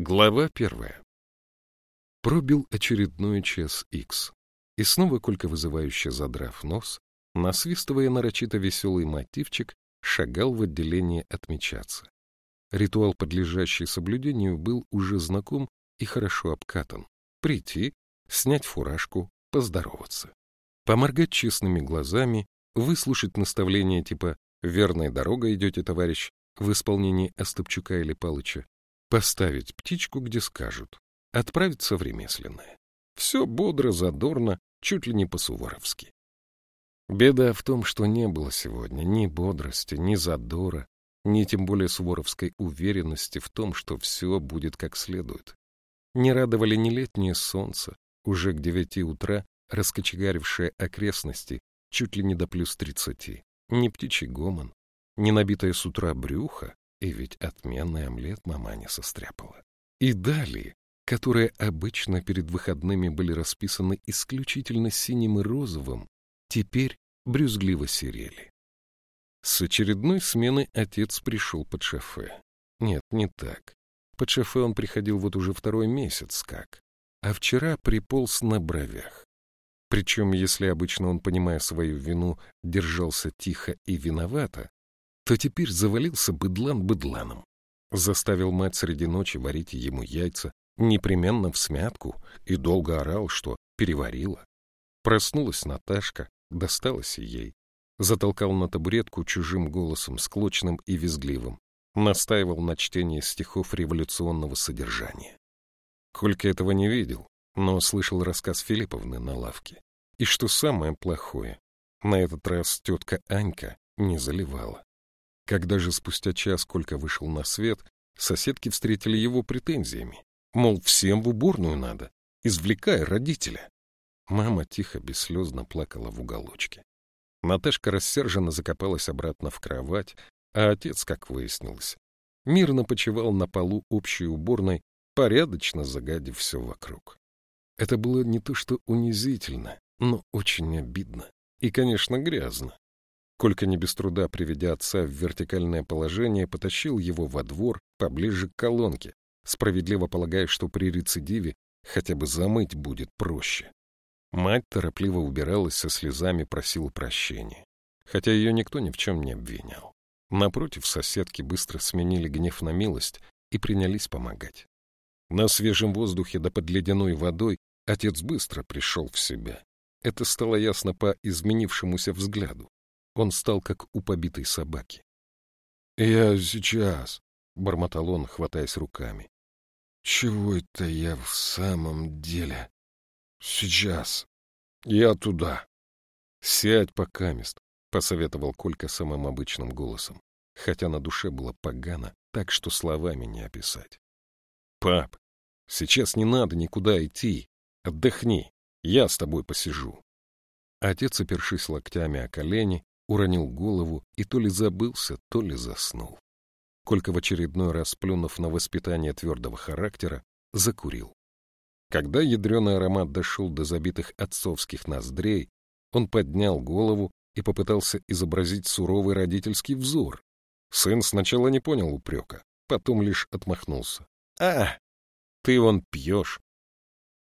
Глава первая. Пробил очередной час икс, и снова Колька, вызывающе задрав нос, насвистывая нарочито веселый мотивчик, шагал в отделение отмечаться. Ритуал, подлежащий соблюдению, был уже знаком и хорошо обкатан. Прийти, снять фуражку, поздороваться. Поморгать честными глазами, выслушать наставления типа «Верной дорогой идете, товарищ» в исполнении Остапчука или Палыча, поставить птичку, где скажут, отправиться в ремесленное. Все бодро, задорно, чуть ли не по-суворовски. Беда в том, что не было сегодня ни бодрости, ни задора, ни тем более суворовской уверенности в том, что все будет как следует. Не радовали ни летнее солнце, уже к девяти утра раскочегарившее окрестности чуть ли не до плюс тридцати, ни птичий гомон, ни набитое с утра брюхо, и ведь отменный омлет маманя состряпала. И далее, которые обычно перед выходными были расписаны исключительно синим и розовым, теперь брюзгливо серели. С очередной смены отец пришел под шофе. Нет, не так. Под шофе он приходил вот уже второй месяц как. А вчера приполз на бровях. Причем, если обычно он, понимая свою вину, держался тихо и виновато, то теперь завалился быдлан быдланом. Заставил мать среди ночи варить ему яйца, непременно в смятку, и долго орал, что переварила. Проснулась Наташка, досталось ей. Затолкал на табуретку чужим голосом, склочным и визгливым. Настаивал на чтении стихов революционного содержания. Колька этого не видел, но слышал рассказ Филипповны на лавке. И что самое плохое, на этот раз тетка Анька не заливала. Когда же спустя час Колька вышел на свет, соседки встретили его претензиями. Мол, всем в уборную надо, извлекая родителя. Мама тихо, бесслезно плакала в уголочке. Наташка рассерженно закопалась обратно в кровать, а отец, как выяснилось, мирно почивал на полу общей уборной, порядочно загадив все вокруг. Это было не то что унизительно, но очень обидно и, конечно, грязно. Колька не без труда, приведя отца в вертикальное положение, потащил его во двор поближе к колонке, справедливо полагая, что при рецидиве хотя бы замыть будет проще. Мать торопливо убиралась со слезами, просила прощения, хотя ее никто ни в чем не обвинял. Напротив, соседки быстро сменили гнев на милость и принялись помогать. На свежем воздухе да под ледяной водой отец быстро пришел в себя. Это стало ясно по изменившемуся взгляду. Он стал как у побитой собаки. — Я сейчас, — бормотал он, хватаясь руками. — Чего это я в самом деле? Сейчас. Я туда. — Сядь покамест, — посоветовал Колька самым обычным голосом, хотя на душе было погано, так что словами не описать. — Пап, сейчас не надо никуда идти. Отдохни, я с тобой посижу. Отец, опершись локтями о колени, уронил голову и то ли забылся, то ли заснул. Колька в очередной раз, плюнув на воспитание твердого характера, закурил. Когда ядреный аромат дошел до забитых отцовских ноздрей, он поднял голову и попытался изобразить суровый родительский взор. Сын сначала не понял упрека, потом лишь отмахнулся. — А, ты вон пьешь.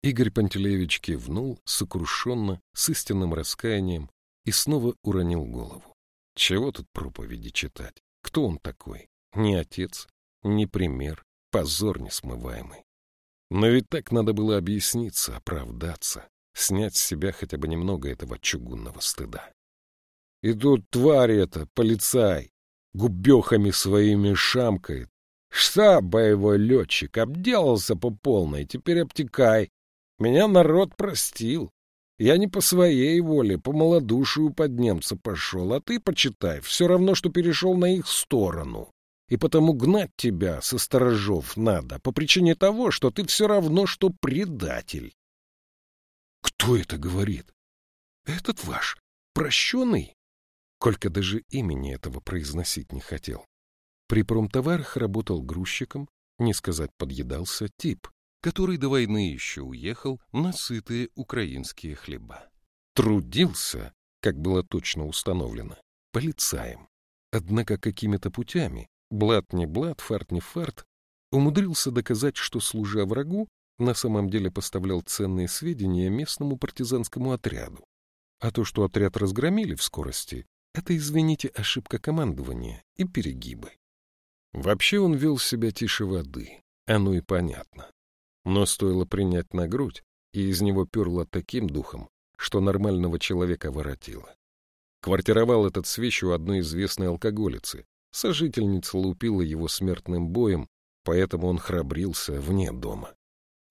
Игорь Пантелеевич кивнул сокрушенно, с истинным раскаянием и снова уронил голову. Чего тут проповеди читать? Кто он такой? Ни отец, ни пример, позор несмываемый. Но ведь так надо было объясниться, оправдаться, снять с себя хотя бы немного этого чугунного стыда. И тут тварь эта, полицай, губехами своими шамкает. Штаб боевой летчик, обделался по полной, теперь обтекай. Меня народ простил. Я не по своей воле, по малодушию под немца пошел, а ты, почитай, все равно, что перешел на их сторону. И потому гнать тебя со сторожов надо, по причине того, что ты все равно, что предатель. Кто это говорит? Этот ваш, прощенный? Колька даже имени этого произносить не хотел. При промтоварах работал грузчиком, не сказать подъедался тип, который до войны еще уехал на сытые украинские хлеба. Трудился, как было точно установлено, полицаем. Однако какими-то путями, блат не блат, фарт не фарт, умудрился доказать, что, служа врагу, на самом деле поставлял ценные сведения местному партизанскому отряду. А то, что отряд разгромили в скорости, это, извините, ошибка командования и перегибы. Вообще он вел себя тише воды, оно и понятно. Но стоило принять на грудь, и из него перло таким духом, что нормального человека воротило. Квартировал этот свеч у одной известной алкоголицы. Сожительница лупила его смертным боем, поэтому он храбрился вне дома.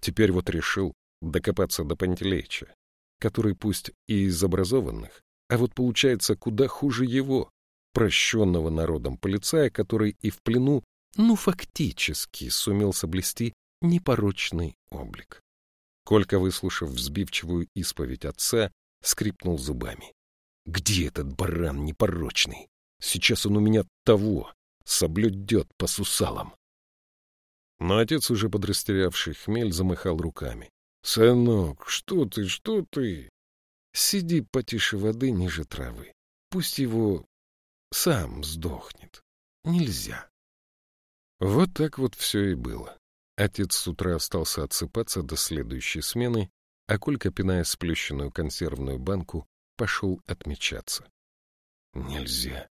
Теперь вот решил докопаться до Пантелеича, который пусть и из образованных, а вот получается куда хуже его, прощенного народом полицая, который и в плену, ну, фактически сумел соблюсти непорочный облик. Колька, выслушав взбивчивую исповедь отца, скрипнул зубами. «Где этот баран непорочный? Сейчас он у меня того, соблюдет по сусалам». Но отец, уже подрастерявший хмель, замахал руками. — Сынок, что ты, что ты? Сиди потише воды ниже травы. Пусть его сам сдохнет. Нельзя. Вот так вот все и было. Отец с утра остался отсыпаться до следующей смены, а Колька, пиная сплющенную консервную банку, пошел отмечаться. Нельзя.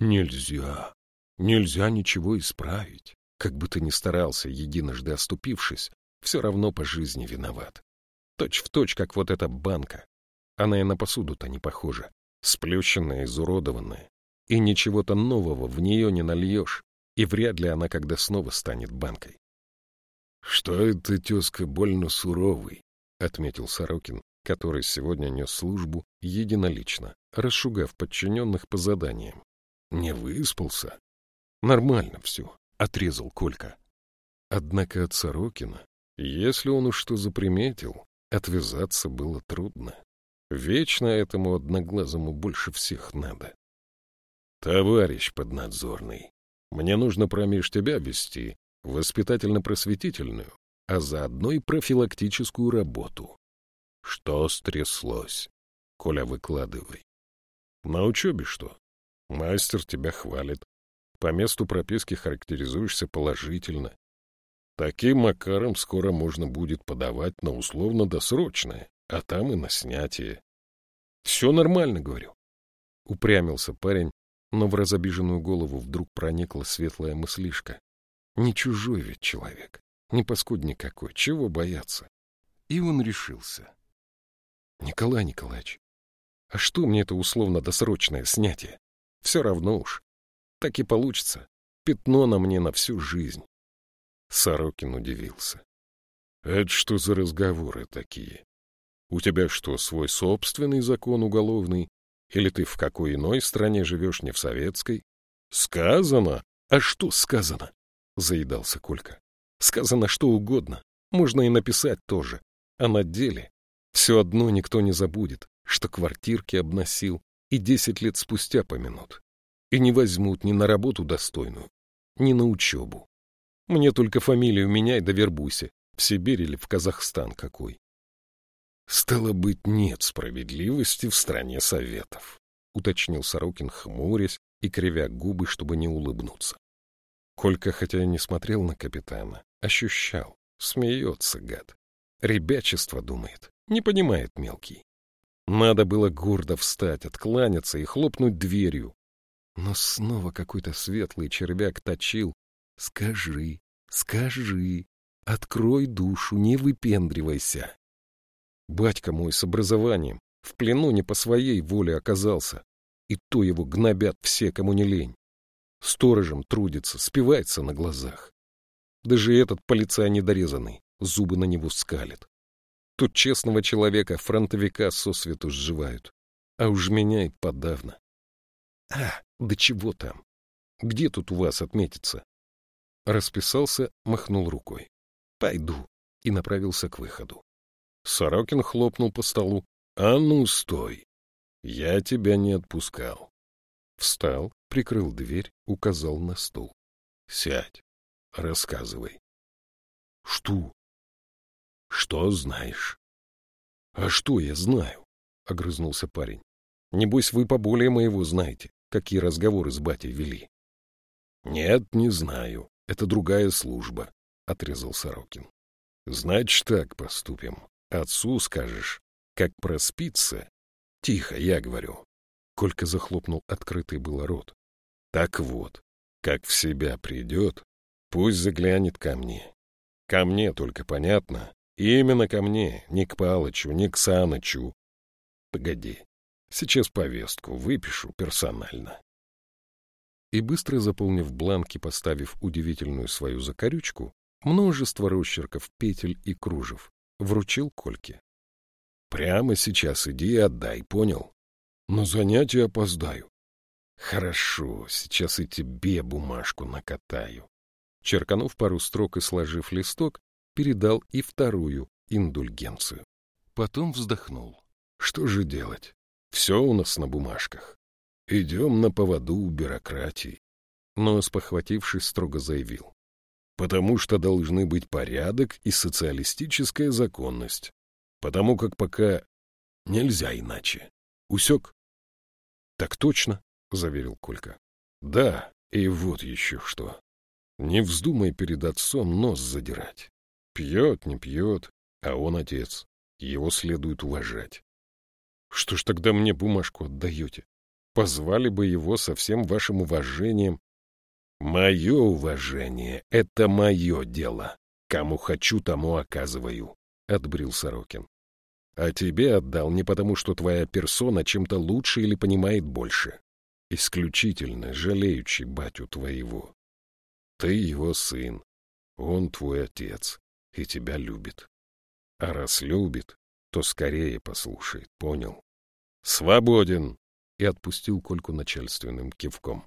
Нельзя. Нельзя ничего исправить. Как бы ты ни старался, единожды оступившись, все равно по жизни виноват. Точь в точь, как вот эта банка. Она и на посуду-то не похожа. Сплющенная, изуродованная. И ничего-то нового в нее не нальешь, и вряд ли она когда снова станет банкой. — Что это, тезка, больно суровый, — отметил Сорокин, который сегодня нес службу единолично, расшугав подчиненных по заданиям. — Не выспался? — Нормально все отрезал Колька. Однако от Сорокина, если он уж что заприметил, отвязаться было трудно. Вечно этому одноглазому больше всех надо. Товарищ поднадзорный, мне нужно промеж тебя вести воспитательно-просветительную, а заодно и профилактическую работу. Что стряслось? Коля, выкладывай. На учебе что? Мастер тебя хвалит, по месту прописки характеризуешься положительно. Таким макаром скоро можно будет подавать на условно-досрочное, а там и на снятие. Все нормально, говорю. Упрямился парень, но в разобиженную голову вдруг проникла светлая мыслишка. Не чужой ведь человек, не паскудник какой, чего бояться? И он решился. Николай Николаевич, а что мне это условно-досрочное снятие? Все равно уж. Так и получится. Пятно на мне на всю жизнь. Сорокин удивился. — Это что за разговоры такие? У тебя что, свой собственный закон уголовный? Или ты в какой иной стране живешь, не в советской? — Сказано? А что сказано? — заедался Колька. — Сказано что угодно. Можно и написать тоже. А на деле все одно никто не забудет, что квартирки обносил и десять лет спустя помянут и не возьмут ни на работу достойную, ни на учебу. Мне только фамилию меняй да вербуйся, в Сибирь или в Казахстан какой. Стало быть, нет справедливости в стране советов, уточнил Сорокин, хмурясь и кривя губы, чтобы не улыбнуться. Колька, хотя и не смотрел на капитана, ощущал, смеется гад. Ребячество думает, не понимает мелкий. Надо было гордо встать, откланяться и хлопнуть дверью, но снова какой-то светлый червяк точил. «Скажи, скажи, открой душу, не выпендривайся». Батька мой с образованием в плену не по своей воле оказался, и то его гнобят все, кому не лень. Сторожем трудится, спивается на глазах. Даже этот полицай недорезанный зубы на него скалит. Тут честного человека фронтовика сосвету сживают, а уж меня и подавно. А, да чего там? Где тут у вас отметиться? Расписался, махнул рукой. Пойду. И направился к выходу. Сорокин хлопнул по столу. А ну, стой! Я тебя не отпускал. Встал, прикрыл дверь, указал на стул. Сядь, рассказывай. Что? Что знаешь? А что я знаю? Огрызнулся парень. Небось, вы поболее моего знаете какие разговоры с батей вели. — Нет, не знаю, — Это другая служба, — отрезал Сорокин. Значит, так поступим. Отцу скажешь, как проспится. Тихо, я говорю. Колька захлопнул открытый было рот. Так вот, как в себя придет, пусть заглянет ко мне. Ко мне только понятно. Именно ко мне, не к Палычу, не к Санычу. Погоди, сейчас повестку выпишу персонально. И быстро заполнив бланки, поставив удивительную свою закорючку, множество росчерков, петель и кружев, вручил Кольке. Прямо сейчас иди и отдай, понял? На занятие опоздаю. Хорошо, сейчас и тебе бумажку накатаю. Черканув пару строк и сложив листок, передал и вторую индульгенцию. Потом вздохнул. Что же делать? Все у нас на бумажках. Идем на поводу у бюрократии. Но, спохватившись, строго заявил. Потому что должны быть порядок и социалистическая законность. Потому как пока нельзя иначе. Усек? — Так точно, — заверил Колька. — Да, и вот еще что. Не вздумай перед отцом нос задирать. Пьет, не пьет, а он отец. Его следует уважать. Что ж тогда мне бумажку отдаете? Позвали бы его со всем вашим уважением. Мое уважение — это мое дело. Кому хочу, тому оказываю, — отбрил Сорокин. А тебе отдал не потому, что твоя персона чем-то лучше или понимает больше. Исключительно жалеючи батю твоего. Ты его сын, он твой отец и тебя любит. А раз любит, то скорее послушает, понял? Свободен! И отпустил Кольку начальственным кивком.